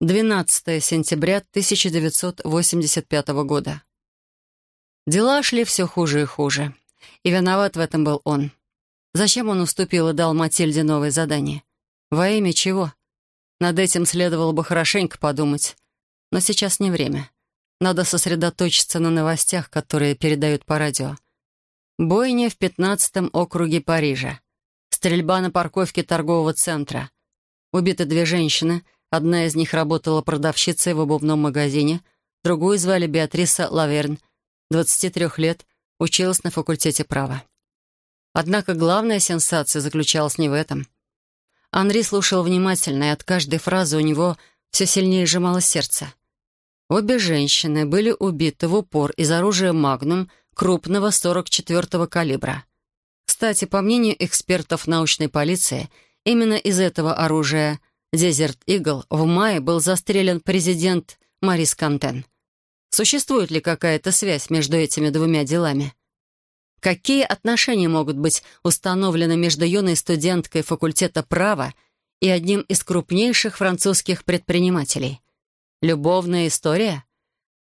12 сентября 1985 года. Дела шли все хуже и хуже. И виноват в этом был он. Зачем он уступил и дал Матильде новое задание? Во имя чего? Над этим следовало бы хорошенько подумать. Но сейчас не время. Надо сосредоточиться на новостях, которые передают по радио. Бойня в 15-м округе Парижа. Стрельба на парковке торгового центра. Убиты две женщины — Одна из них работала продавщицей в обувном магазине, другую звали Беатриса Лаверн, 23 лет, училась на факультете права. Однако главная сенсация заключалась не в этом. Анри слушал внимательно, и от каждой фразы у него все сильнее сжималось сердце. Обе женщины были убиты в упор из оружия «Магнум» крупного 44-го калибра. Кстати, по мнению экспертов научной полиции, именно из этого оружия Дезерт Игл в мае был застрелен президент Марис Кантен. Существует ли какая-то связь между этими двумя делами? Какие отношения могут быть установлены между юной студенткой факультета права и одним из крупнейших французских предпринимателей? Любовная история?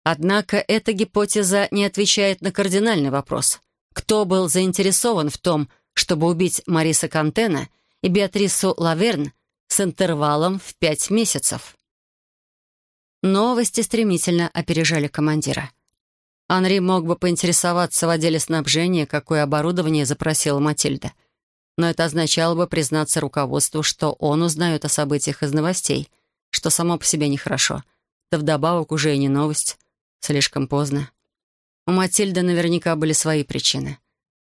Однако эта гипотеза не отвечает на кардинальный вопрос. Кто был заинтересован в том, чтобы убить Мариса Кантена и Беатрису Лаверн с интервалом в пять месяцев. Новости стремительно опережали командира. Анри мог бы поинтересоваться в отделе снабжения, какое оборудование запросила Матильда. Но это означало бы признаться руководству, что он узнает о событиях из новостей, что само по себе нехорошо. Да вдобавок уже и не новость. Слишком поздно. У Матильды наверняка были свои причины.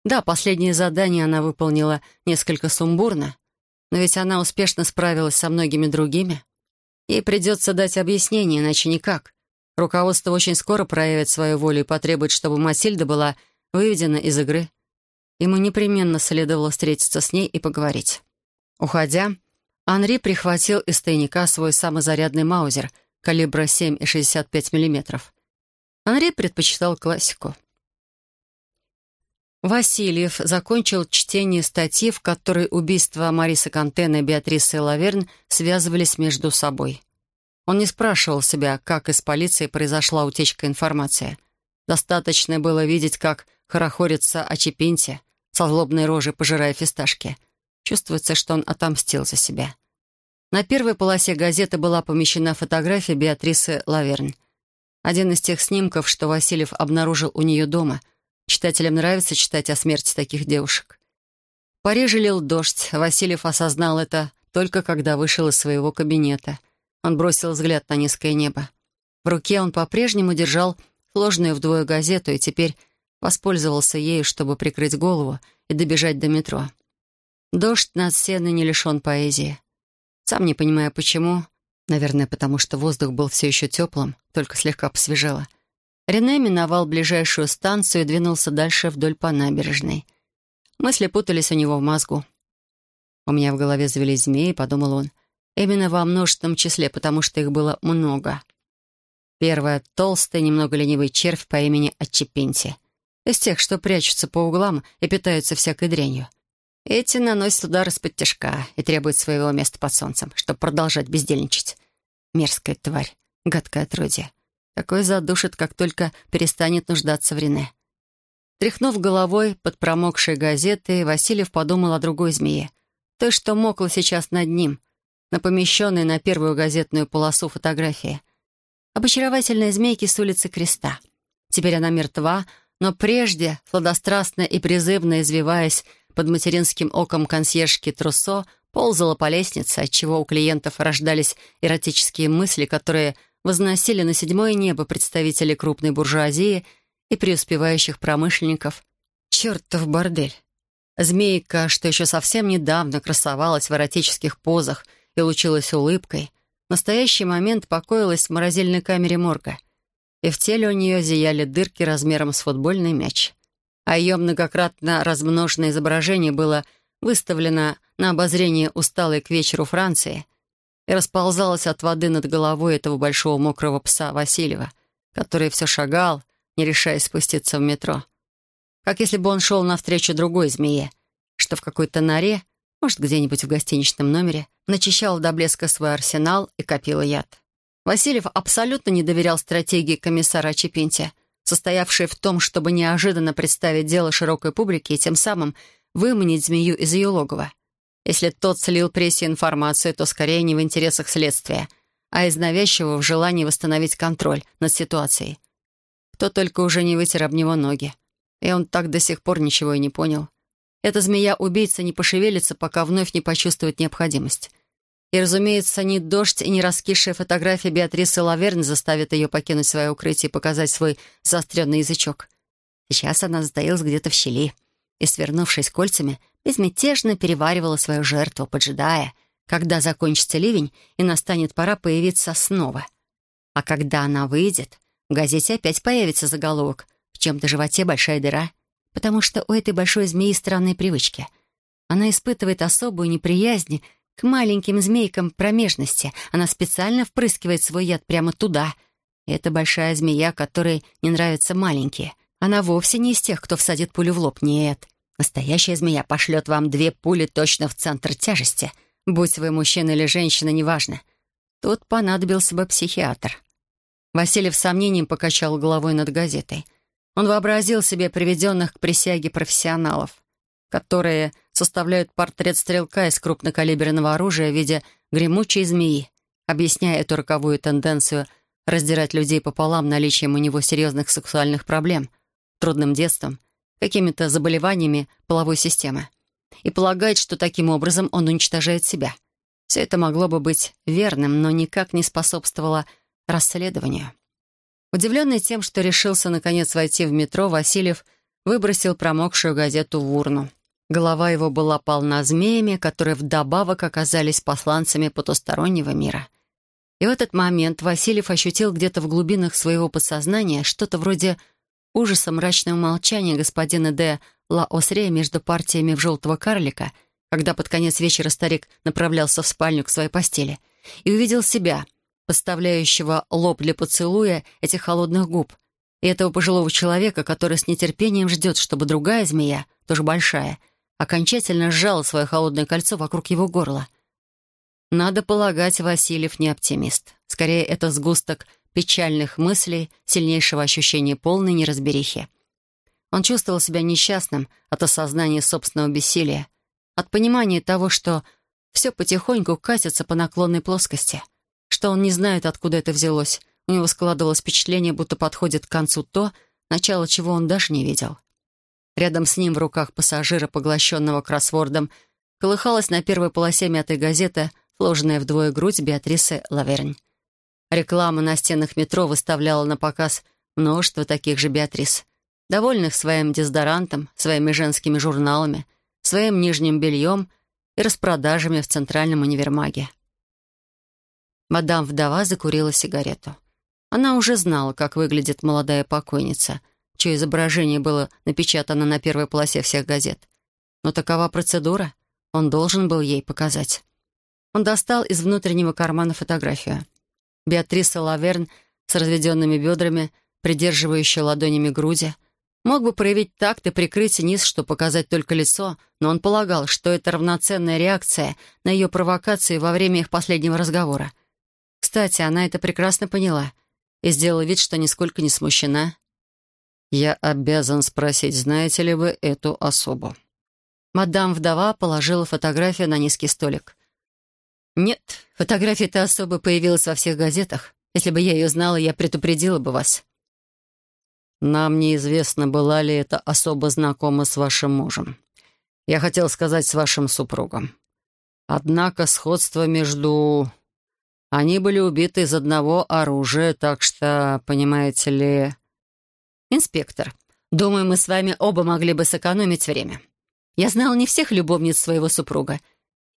Да, последнее задание она выполнила несколько сумбурно, но ведь она успешно справилась со многими другими. Ей придется дать объяснение, иначе никак. Руководство очень скоро проявит свою волю и потребует, чтобы Масильда была выведена из игры. Ему непременно следовало встретиться с ней и поговорить. Уходя, Анри прихватил из тайника свой самозарядный маузер калибра 7,65 мм. Анри предпочитал классику. Васильев закончил чтение статьи, в которой убийства Мариса Кантена и Беатрисы Лаверн связывались между собой. Он не спрашивал себя, как из полиции произошла утечка информации. Достаточно было видеть, как хорохорится о Чепинте, со злобной рожей пожирая фисташки. Чувствуется, что он отомстил за себя. На первой полосе газеты была помещена фотография Беатрисы Лаверн. Один из тех снимков, что Васильев обнаружил у нее дома — Читателям нравится читать о смерти таких девушек. В Париже лил дождь. Васильев осознал это только когда вышел из своего кабинета. Он бросил взгляд на низкое небо. В руке он по-прежнему держал сложную вдвое газету и теперь воспользовался ею, чтобы прикрыть голову и добежать до метро. Дождь над сеной не лишен поэзии. Сам не понимая почему, наверное, потому что воздух был все еще теплым, только слегка посвежело — Рене миновал ближайшую станцию и двинулся дальше вдоль по набережной. Мысли путались у него в мозгу. У меня в голове завелись змеи, подумал он. Именно во множественном числе, потому что их было много. Первая — толстый, немного ленивый червь по имени Отчепенти. Из тех, что прячутся по углам и питаются всякой дрянью. Эти наносят удар из-под тяжка и требуют своего места под солнцем, чтобы продолжать бездельничать. Мерзкая тварь, гадкое отродье. Такой задушит, как только перестанет нуждаться в Рене. Тряхнув головой под промокшей газетой, Васильев подумал о другой змее. Той, что мокла сейчас над ним, на помещенной на первую газетную полосу фотографии. Об очаровательной змейке с улицы Креста. Теперь она мертва, но прежде, сладострастно и призывно извиваясь под материнским оком консьержки Трусо, ползала по лестнице, отчего у клиентов рождались эротические мысли, которые возносили на седьмое небо представителей крупной буржуазии и преуспевающих промышленников. Чертов бордель! Змейка, что еще совсем недавно красовалась в эротических позах и лучилась улыбкой, в настоящий момент покоилась в морозильной камере морга, и в теле у нее зияли дырки размером с футбольный мяч. А ее многократно размноженное изображение было выставлено на обозрение усталой к вечеру Франции, и расползалась от воды над головой этого большого мокрого пса Васильева, который все шагал, не решаясь спуститься в метро. Как если бы он шел навстречу другой змее, что в какой-то норе, может, где-нибудь в гостиничном номере, начищал до блеска свой арсенал и копил яд. Васильев абсолютно не доверял стратегии комиссара Чепинти, состоявшей в том, чтобы неожиданно представить дело широкой публике и тем самым выманить змею из ее логова. Если тот слил прессе информацию, то скорее не в интересах следствия, а из навязчивого в желании восстановить контроль над ситуацией. Кто только уже не вытер об него ноги. И он так до сих пор ничего и не понял. Эта змея-убийца не пошевелится, пока вновь не почувствует необходимость. И, разумеется, ни дождь и ни раскисшая фотография Беатрисы Лаверн заставят ее покинуть свое укрытие и показать свой заостренный язычок. Сейчас она затаилась где-то в щели и, свернувшись кольцами, безмятежно переваривала свою жертву, поджидая, когда закончится ливень и настанет пора появиться снова. А когда она выйдет, в газете опять появится заголовок «В чем-то животе большая дыра», потому что у этой большой змеи странные привычки. Она испытывает особую неприязнь к маленьким змейкам промежности. Она специально впрыскивает свой яд прямо туда. И это большая змея, которой не нравятся маленькие. Она вовсе не из тех, кто всадит пулю в лоб. Нет. Настоящая змея пошлет вам две пули точно в центр тяжести. Будь вы мужчина или женщина, неважно. Тут понадобился бы психиатр. Васильев с сомнением покачал головой над газетой. Он вообразил себе приведенных к присяге профессионалов которые составляют портрет стрелка из крупнокалиберного оружия в виде гремучей змеи, объясняя эту роковую тенденцию раздирать людей пополам наличием у него серьезных сексуальных проблем, трудным детством, какими-то заболеваниями половой системы. И полагает, что таким образом он уничтожает себя. Все это могло бы быть верным, но никак не способствовало расследованию. Удивленный тем, что решился наконец войти в метро, Васильев выбросил промокшую газету в урну. Голова его была полна змеями, которые вдобавок оказались посланцами потустороннего мира. И в этот момент Васильев ощутил где-то в глубинах своего подсознания что-то вроде ужаса мрачного молчания господина Д. Ла Осрея между партиями в «желтого карлика», когда под конец вечера старик направлялся в спальню к своей постели и увидел себя, подставляющего лоб для поцелуя этих холодных губ, и этого пожилого человека, который с нетерпением ждет, чтобы другая змея, тоже большая, — окончательно сжала свое холодное кольцо вокруг его горла. Надо полагать, Васильев не оптимист. Скорее, это сгусток печальных мыслей, сильнейшего ощущения полной неразберихи. Он чувствовал себя несчастным от осознания собственного бессилия, от понимания того, что все потихоньку катится по наклонной плоскости, что он не знает, откуда это взялось. У него складывалось впечатление, будто подходит к концу то, начало чего он даже не видел. Рядом с ним в руках пассажира, поглощенного кроссвордом, колыхалась на первой полосе мятой газеты, сложенная вдвое грудь Беатрисы Лавернь. Реклама на стенах метро выставляла на показ множество таких же Беатрис, довольных своим дезодорантом, своими женскими журналами, своим нижним бельем и распродажами в центральном универмаге. Мадам-вдова закурила сигарету. Она уже знала, как выглядит молодая покойница — чье изображение было напечатано на первой полосе всех газет. Но такова процедура. Он должен был ей показать. Он достал из внутреннего кармана фотографию. Беатриса Лаверн с разведенными бедрами, придерживающая ладонями груди. Мог бы проявить такт и прикрыть низ, чтобы показать только лицо, но он полагал, что это равноценная реакция на ее провокации во время их последнего разговора. Кстати, она это прекрасно поняла и сделала вид, что нисколько не смущена «Я обязан спросить, знаете ли вы эту особу?» Мадам-вдова положила фотографию на низкий столик. «Нет, фотография этой особы появилась во всех газетах. Если бы я ее знала, я предупредила бы вас». «Нам неизвестно, была ли эта особа знакома с вашим мужем. Я хотел сказать, с вашим супругом. Однако сходство между... Они были убиты из одного оружия, так что, понимаете ли...» «Инспектор, думаю, мы с вами оба могли бы сэкономить время. Я знал не всех любовниц своего супруга.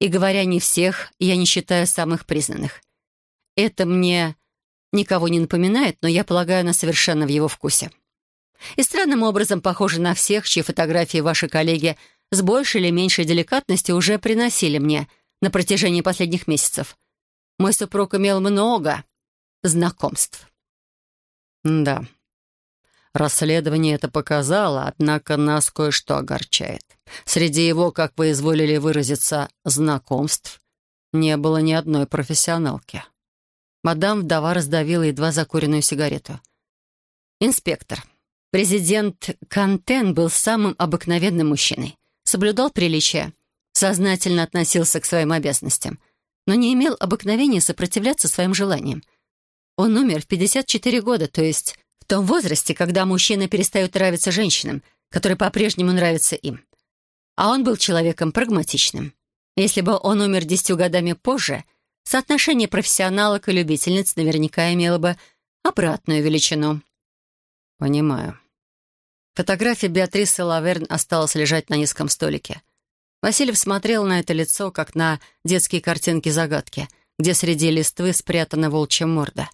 И, говоря не всех, я не считаю самых признанных. Это мне никого не напоминает, но я полагаю, она совершенно в его вкусе. И странным образом похоже на всех, чьи фотографии ваши коллеги с большей или меньшей деликатностью уже приносили мне на протяжении последних месяцев. Мой супруг имел много знакомств. Да, Расследование это показало, однако нас кое-что огорчает. Среди его, как вы изволили выразиться, знакомств не было ни одной профессионалки. Мадам вдова раздавила едва закуренную сигарету. «Инспектор, президент Кантен был самым обыкновенным мужчиной. Соблюдал приличия, сознательно относился к своим обязанностям, но не имел обыкновения сопротивляться своим желаниям. Он умер в 54 года, то есть том возрасте, когда мужчины перестают нравиться женщинам, которые по-прежнему нравятся им. А он был человеком прагматичным. Если бы он умер десятью годами позже, соотношение профессионалок и любительниц наверняка имело бы обратную величину. «Понимаю». Фотография Беатрисы Лаверн осталась лежать на низком столике. Васильев смотрел на это лицо, как на детские картинки-загадки, где среди листвы спрятана волчья морда.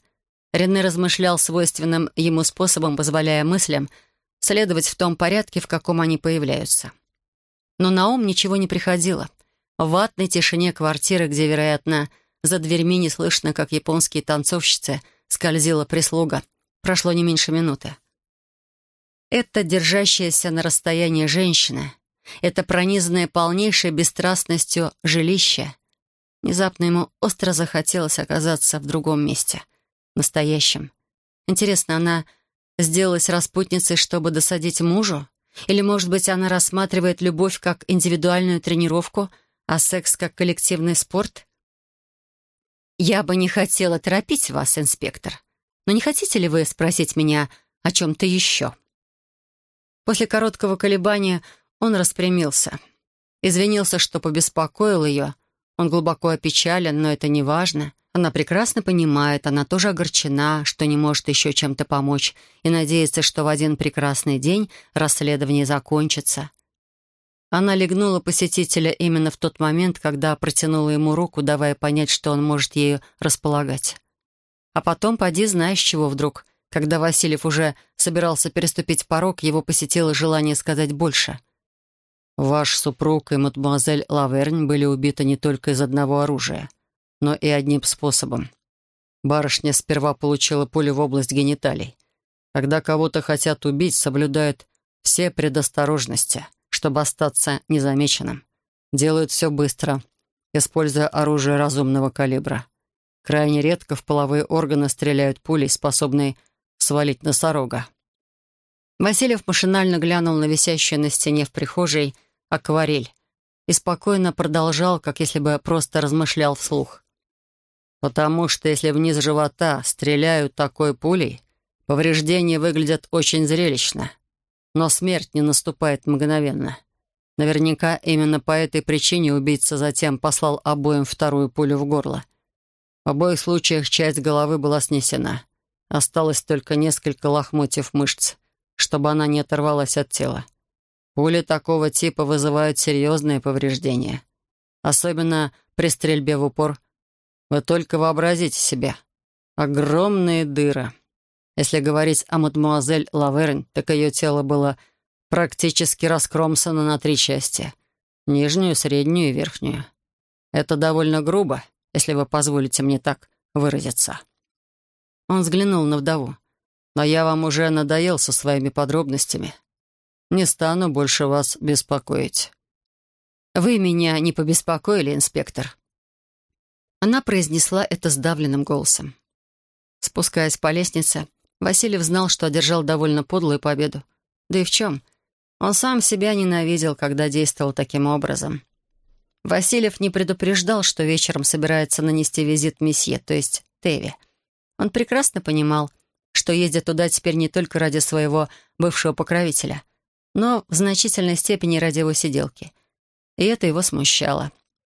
Рене размышлял свойственным ему способом, позволяя мыслям следовать в том порядке, в каком они появляются. Но на ум ничего не приходило. В ватной тишине квартиры, где, вероятно, за дверьми не слышно, как японские танцовщицы скользила прислуга, прошло не меньше минуты. Это держащаяся на расстоянии женщина, это пронизанное полнейшей бесстрастностью жилище. Внезапно ему остро захотелось оказаться в другом месте, настоящем. Интересно, она сделалась распутницей, чтобы досадить мужу? Или, может быть, она рассматривает любовь как индивидуальную тренировку, а секс как коллективный спорт? «Я бы не хотела торопить вас, инспектор, но не хотите ли вы спросить меня о чем-то еще?» После короткого колебания он распрямился. Извинился, что побеспокоил ее. Он глубоко опечален, но это не важно. Она прекрасно понимает, она тоже огорчена, что не может еще чем-то помочь, и надеется, что в один прекрасный день расследование закончится. Она легнула посетителя именно в тот момент, когда протянула ему руку, давая понять, что он может ею располагать. А потом, поди, знаешь, чего вдруг, когда Васильев уже собирался переступить порог, его посетило желание сказать больше. «Ваш супруг и мадемуазель Лавернь были убиты не только из одного оружия но и одним способом. Барышня сперва получила пулю в область гениталий. Когда кого-то хотят убить, соблюдают все предосторожности, чтобы остаться незамеченным. Делают все быстро, используя оружие разумного калибра. Крайне редко в половые органы стреляют пулей, способные свалить носорога. Васильев машинально глянул на висящую на стене в прихожей акварель и спокойно продолжал, как если бы просто размышлял вслух. Потому что если вниз живота стреляют такой пулей, повреждения выглядят очень зрелищно. Но смерть не наступает мгновенно. Наверняка именно по этой причине убийца затем послал обоим вторую пулю в горло. В обоих случаях часть головы была снесена. Осталось только несколько лохмотьев мышц, чтобы она не оторвалась от тела. Пули такого типа вызывают серьезные повреждения. Особенно при стрельбе в упор вы только вообразите себе. Огромные дыры. Если говорить о мадемуазель Лавернь, так ее тело было практически раскромсано на три части. Нижнюю, среднюю и верхнюю. Это довольно грубо, если вы позволите мне так выразиться. Он взглянул на вдову. Но я вам уже надоел со своими подробностями. Не стану больше вас беспокоить. Вы меня не побеспокоили, инспектор. Она произнесла это сдавленным голосом. Спускаясь по лестнице, Васильев знал, что одержал довольно подлую победу. Да и в чем? Он сам себя ненавидел, когда действовал таким образом. Васильев не предупреждал, что вечером собирается нанести визит месье, то есть Теви. Он прекрасно понимал, что ездит туда теперь не только ради своего бывшего покровителя, но в значительной степени ради его сиделки. И это его смущало.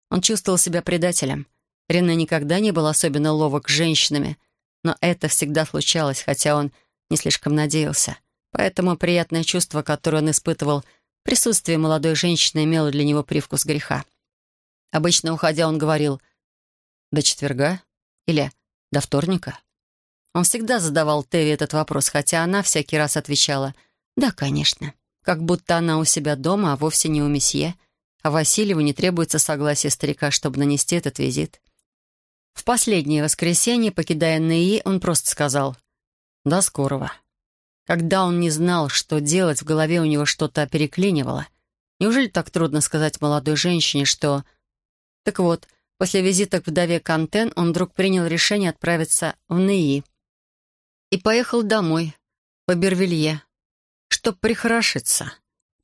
Он чувствовал себя предателем — Рене никогда не был особенно ловок с женщинами, но это всегда случалось, хотя он не слишком надеялся. Поэтому приятное чувство, которое он испытывал, присутствие молодой женщины имело для него привкус греха. Обычно, уходя, он говорил «до четверга» или «до вторника». Он всегда задавал Теви этот вопрос, хотя она всякий раз отвечала «да, конечно», как будто она у себя дома, а вовсе не у месье, а Васильеву не требуется согласие старика, чтобы нанести этот визит. В последнее воскресенье, покидая НИИ, он просто сказал «До скорого». Когда он не знал, что делать, в голове у него что-то переклинивало. Неужели так трудно сказать молодой женщине, что... Так вот, После визита к вдове Кантен он вдруг принял решение отправиться в НИИ и поехал домой, по Бервилье, чтоб прихорошиться.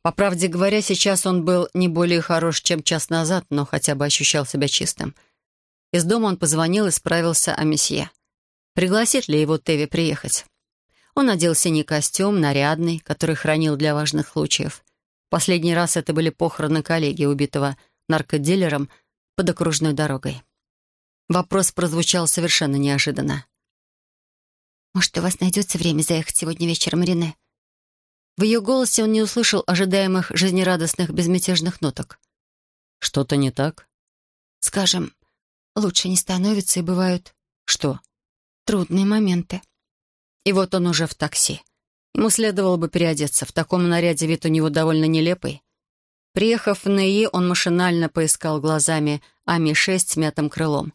По правде говоря, сейчас он был не более хорош, чем час назад, но хотя бы ощущал себя чистым. Из дома он позвонил и справился о месье. Пригласит ли его Теви приехать? Он надел синий костюм, нарядный, который хранил для важных случаев. Последний раз это были похороны коллеги, убитого наркодилером под окружной дорогой. Вопрос прозвучал совершенно неожиданно. «Может, у вас найдется время заехать сегодня вечером, Рене?» В ее голосе он не услышал ожидаемых жизнерадостных безмятежных ноток. «Что-то не так?» «Скажем, лучше не становится, и бывают...» «Что?» «Трудные моменты». И вот он уже в такси. Ему следовало бы переодеться. В таком наряде вид у него довольно нелепый. Приехав в НИИ, он машинально поискал глазами Ами-6 с мятым крылом.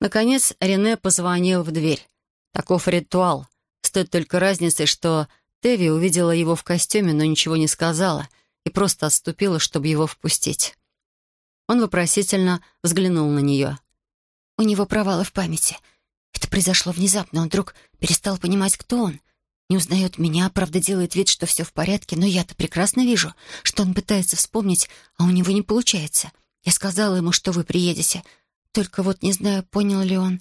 Наконец, Рене позвонил в дверь. Таков ритуал. Стоит только разницы, что Теви увидела его в костюме, но ничего не сказала и просто отступила, чтобы его впустить. Он вопросительно взглянул на нее. «У него провалы в памяти. Это произошло внезапно. Он вдруг перестал понимать, кто он. Не узнает меня, правда, делает вид, что все в порядке, но я-то прекрасно вижу, что он пытается вспомнить, а у него не получается. Я сказала ему, что вы приедете. Только вот не знаю, понял ли он».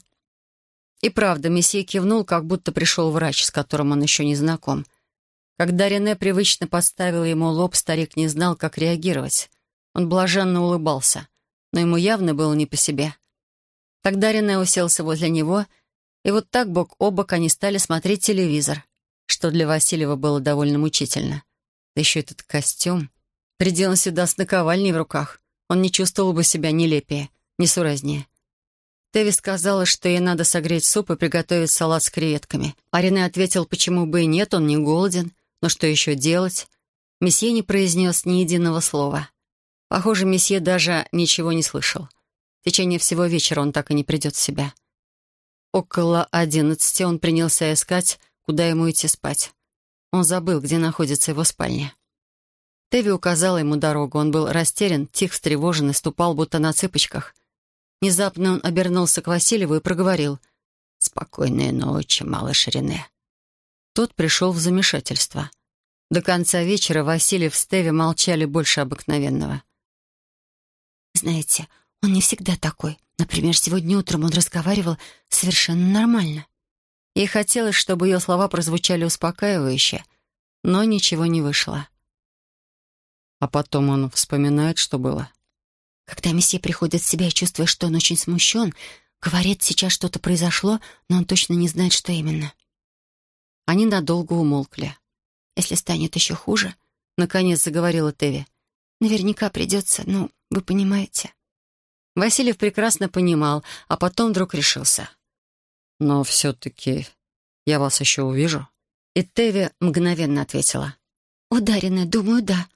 И правда, месье кивнул, как будто пришел врач, с которым он еще не знаком. Когда Рене привычно подставил ему лоб, старик не знал, как реагировать. Он блаженно улыбался, но ему явно было не по себе. Тогда Рене уселся возле него, и вот так бок о бок они стали смотреть телевизор, что для Васильева было довольно мучительно. Да еще этот костюм. Приди он сюда с наковальней в руках, он не чувствовал бы себя нелепее, несуразнее. Теви сказала, что ей надо согреть суп и приготовить салат с креветками. А Рене ответил, почему бы и нет, он не голоден. Но что еще делать? Месье не произнес ни единого слова. Похоже, месье даже ничего не слышал. В течение всего вечера он так и не придет в себя. Около одиннадцати он принялся искать, куда ему идти спать. Он забыл, где находится его спальня. Теви указала ему дорогу. Он был растерян, тих, встревожен и ступал, будто на цыпочках. Внезапно он обернулся к Васильеву и проговорил. «Спокойной ночи, малыш Рене». Тот пришел в замешательство. До конца вечера Васильев с Теви молчали больше обыкновенного. «Знаете, он не всегда такой. Например, сегодня утром он разговаривал совершенно нормально». Ей хотелось, чтобы ее слова прозвучали успокаивающе, но ничего не вышло. А потом он вспоминает, что было. Когда месье приходит в себя и чувствует, что он очень смущен, говорит, сейчас что-то произошло, но он точно не знает, что именно. Они надолго умолкли. «Если станет еще хуже», — наконец заговорила Теви, «наверняка придется, ну, вы понимаете». Васильев прекрасно понимал, а потом вдруг решился. «Но все-таки я вас еще увижу?» И Теви мгновенно ответила. «Ударенная, думаю, да.